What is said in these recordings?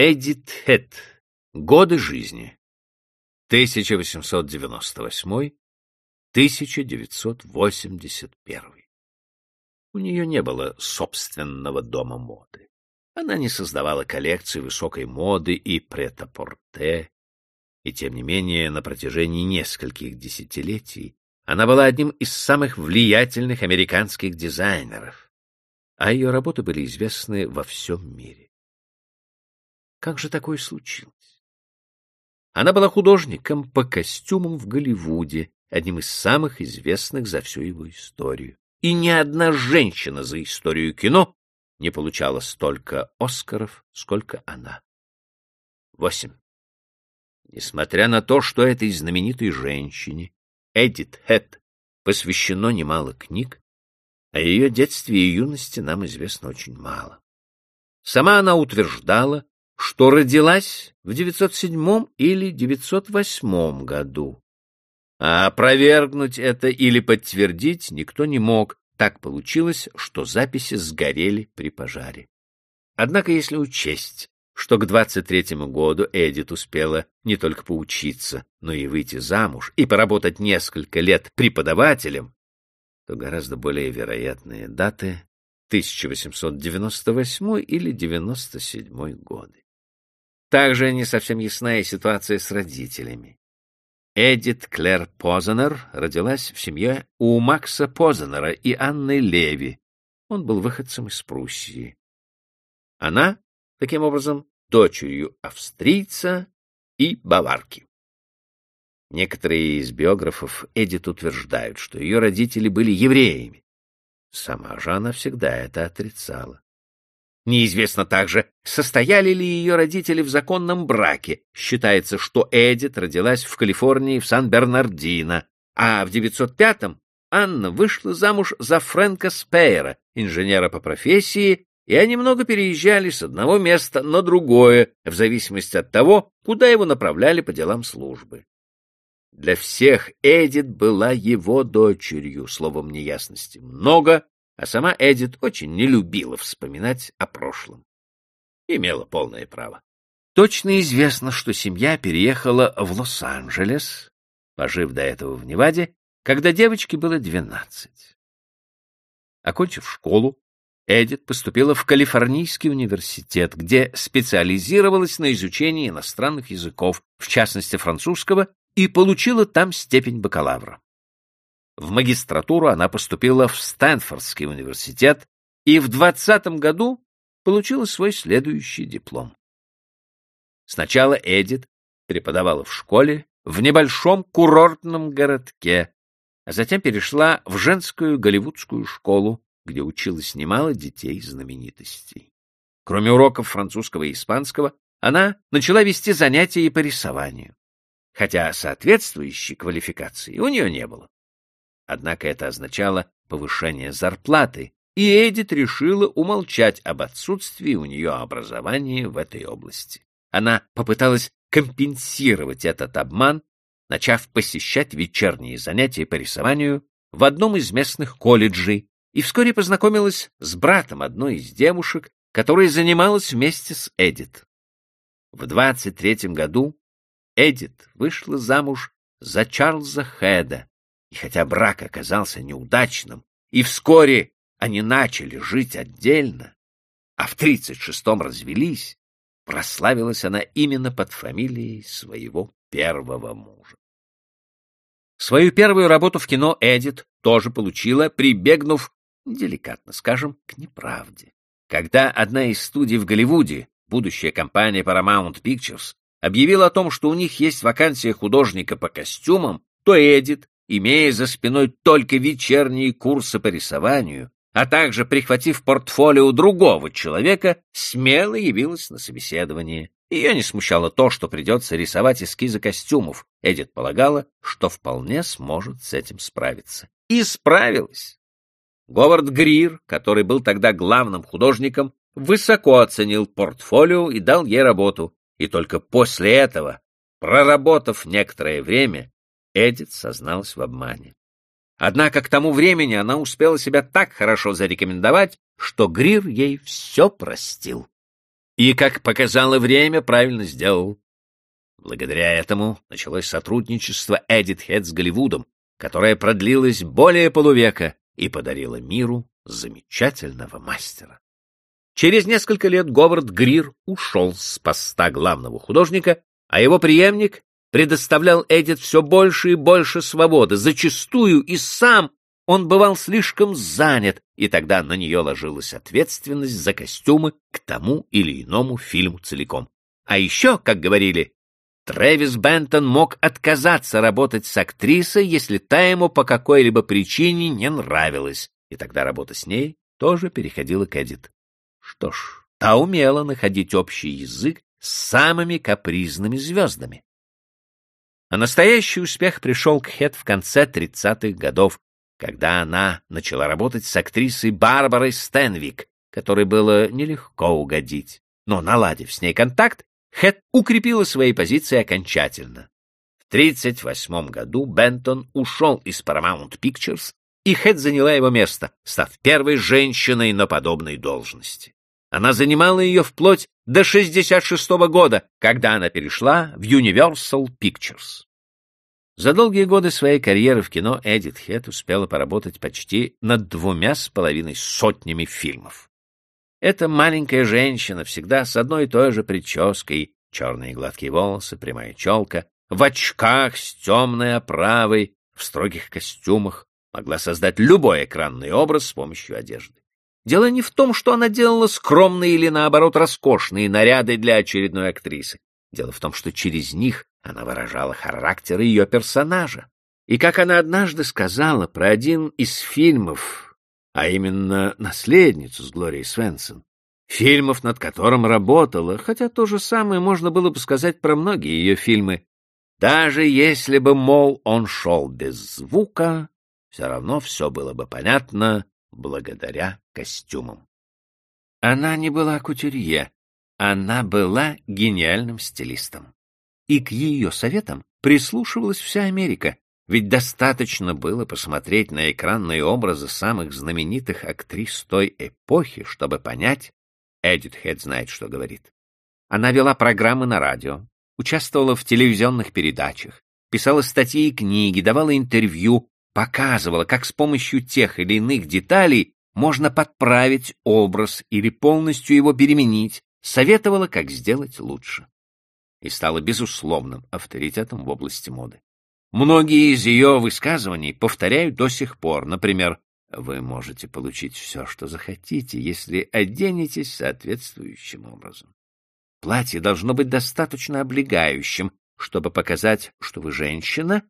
Эдит Хэт. Годы жизни. 1898-1981. У нее не было собственного дома моды. Она не создавала коллекции высокой моды и претапорте, и тем не менее на протяжении нескольких десятилетий она была одним из самых влиятельных американских дизайнеров, а ее работы были известны во всем мире. Как же такое случилось? Она была художником по костюмам в Голливуде, одним из самых известных за всю его историю. И ни одна женщина за историю кино не получала столько Оскаров, сколько она. Восемь. Несмотря на то, что этой знаменитой женщине, Эдит Хэт, посвящено немало книг, о ее детстве и юности нам известно очень мало. Сама она утверждала, что родилась в 907 или 908 году. А опровергнуть это или подтвердить никто не мог. Так получилось, что записи сгорели при пожаре. Однако, если учесть, что к 23-му году Эдит успела не только поучиться, но и выйти замуж и поработать несколько лет преподавателем, то гораздо более вероятные даты 1898 или 97 годы. Также не совсем ясна и ситуация с родителями. Эдит Клэр Позенер родилась в семье у Макса Позенера и Анны Леви. Он был выходцем из Пруссии. Она, таким образом, дочерью австрийца и баварки. Некоторые из биографов Эдит утверждают, что ее родители были евреями. Сама же она всегда это отрицала. Неизвестно также, состояли ли ее родители в законном браке. Считается, что Эдит родилась в Калифорнии в Сан-Бернардино, а в 905-м Анна вышла замуж за Фрэнка Спейера, инженера по профессии, и они много переезжали с одного места на другое, в зависимости от того, куда его направляли по делам службы. Для всех Эдит была его дочерью, словом неясности много, а сама Эдит очень не любила вспоминать о прошлом. Имела полное право. Точно известно, что семья переехала в Лос-Анджелес, пожив до этого в Неваде, когда девочке было двенадцать. Окончив школу, Эдит поступила в Калифорнийский университет, где специализировалась на изучении иностранных языков, в частности французского, и получила там степень бакалавра. В магистратуру она поступила в Стэнфордский университет и в 20 году получила свой следующий диплом. Сначала Эдит преподавала в школе в небольшом курортном городке, а затем перешла в женскую голливудскую школу, где училось немало детей знаменитостей. Кроме уроков французского и испанского, она начала вести занятия и по рисованию, хотя соответствующей квалификации у нее не было. Однако это означало повышение зарплаты, и Эдит решила умолчать об отсутствии у нее образования в этой области. Она попыталась компенсировать этот обман, начав посещать вечерние занятия по рисованию в одном из местных колледжей, и вскоре познакомилась с братом одной из девушек, которая занималась вместе с Эдит. В 23 году Эдит вышла замуж за Чарльза Хеда, и хотя брак оказался неудачным, и вскоре они начали жить отдельно, а в тридцать шестом развелись, прославилась она именно под фамилией своего первого мужа. Свою первую работу в кино Эдит тоже получила, прибегнув, деликатно скажем, к неправде. Когда одна из студий в Голливуде, будущая компания Paramount Pictures, объявила о том, что у них есть вакансия художника по костюмам, то Эдит имея за спиной только вечерние курсы по рисованию, а также прихватив портфолио другого человека, смело явилась на собеседование. Ее не смущало то, что придется рисовать эскизы костюмов. Эдит полагала, что вполне сможет с этим справиться. И справилась. Говард Грир, который был тогда главным художником, высоко оценил портфолио и дал ей работу. И только после этого, проработав некоторое время, Эдит созналась в обмане. Однако к тому времени она успела себя так хорошо зарекомендовать, что Грир ей все простил. И, как показало время, правильно сделал. Благодаря этому началось сотрудничество Эдит Хед с Голливудом, которое продлилось более полувека и подарило миру замечательного мастера. Через несколько лет Говард Грир ушел с поста главного художника, а его преемник предоставлял Эдит все больше и больше свободы. Зачастую и сам он бывал слишком занят, и тогда на нее ложилась ответственность за костюмы к тому или иному фильму целиком. А еще, как говорили, Трэвис Бентон мог отказаться работать с актрисой, если та ему по какой-либо причине не нравилась, и тогда работа с ней тоже переходила к Эдит. Что ж, та умела находить общий язык с самыми капризными звездами. А настоящий успех пришел к Хет в конце 30-х годов, когда она начала работать с актрисой Барбарой Стэнвик, которой было нелегко угодить. Но, наладив с ней контакт, Хэт укрепила свои позиции окончательно. В 1938 году Бентон ушел из Paramount Pictures, и Хэт заняла его место, став первой женщиной на подобной должности. Она занимала ее вплоть до 66 -го года, когда она перешла в Universal Pictures. За долгие годы своей карьеры в кино Эдит Хет успела поработать почти над двумя с половиной сотнями фильмов. Эта маленькая женщина всегда с одной и той же прической, черные гладкие волосы, прямая челка, в очках с темной оправой, в строгих костюмах, могла создать любой экранный образ с помощью одежды. Дело не в том, что она делала скромные или, наоборот, роскошные наряды для очередной актрисы. Дело в том, что через них она выражала характер ее персонажа. И как она однажды сказала про один из фильмов, а именно «Наследницу» с Глорией Свенсон, фильмов, над которым работала, хотя то же самое можно было бы сказать про многие ее фильмы, даже если бы, мол, он шел без звука, все равно все было бы понятно благодаря костюмам. Она не была кутюрье, она была гениальным стилистом. И к ее советам прислушивалась вся Америка, ведь достаточно было посмотреть на экранные образы самых знаменитых актрис той эпохи, чтобы понять, Эдит Хед знает, что говорит. Она вела программы на радио, участвовала в телевизионных передачах, писала статьи и книги, давала интервью, показывала, как с помощью тех или иных деталей можно подправить образ или полностью его переменить, советовала, как сделать лучше. И стала безусловным авторитетом в области моды. Многие из ее высказываний повторяют до сих пор. Например, вы можете получить все, что захотите, если оденетесь соответствующим образом. Платье должно быть достаточно облегающим, чтобы показать, что вы женщина,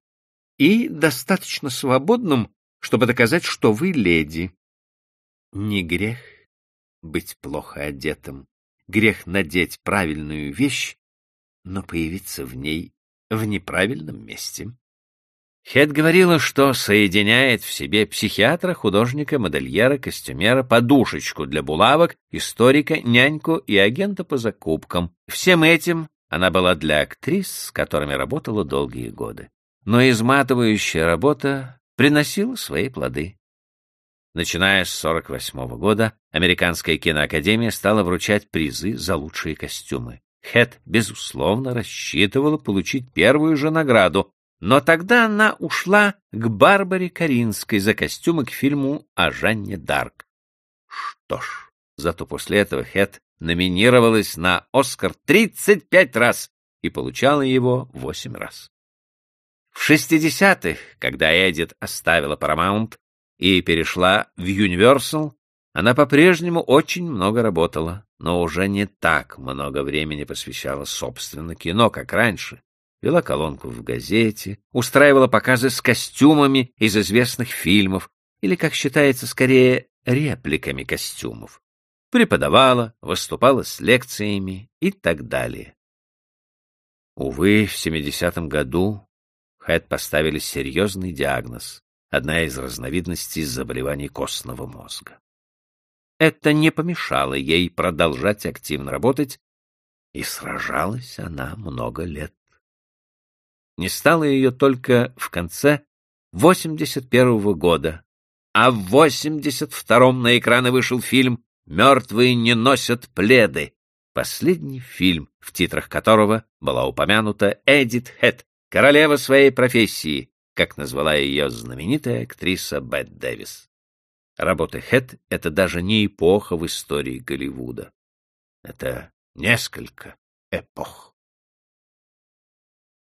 и достаточно свободным, чтобы доказать, что вы леди. Не грех быть плохо одетым, грех надеть правильную вещь, но появиться в ней в неправильном месте. Хед говорила, что соединяет в себе психиатра, художника, модельера, костюмера, подушечку для булавок, историка, няньку и агента по закупкам. Всем этим она была для актрис, с которыми работала долгие годы но изматывающая работа приносила свои плоды. Начиная с 48 -го года, Американская киноакадемия стала вручать призы за лучшие костюмы. Хэт, безусловно, рассчитывала получить первую же награду, но тогда она ушла к Барбаре Каринской за костюмы к фильму о Жанне Дарк. Что ж, зато после этого Хэт номинировалась на «Оскар» 35 раз и получала его 8 раз. В 60-х, когда Эдит оставила Paramount и перешла в Universal, она по-прежнему очень много работала, но уже не так много времени посвящала собственно кино, как раньше. Вела колонку в газете, устраивала показы с костюмами из известных фильмов, или, как считается, скорее, репликами костюмов. Преподавала, выступала с лекциями и так далее. Увы, в 70-м году Хэт поставили серьезный диагноз — одна из разновидностей заболеваний костного мозга. Это не помешало ей продолжать активно работать, и сражалась она много лет. Не стало ее только в конце 81-го года, а в 82-м на экраны вышел фильм «Мертвые не носят пледы», последний фильм, в титрах которого была упомянута Эдит Хэт, королева своей профессии, как назвала ее знаменитая актриса Бет Дэвис. Работа Хэт — это даже не эпоха в истории Голливуда. Это несколько эпох.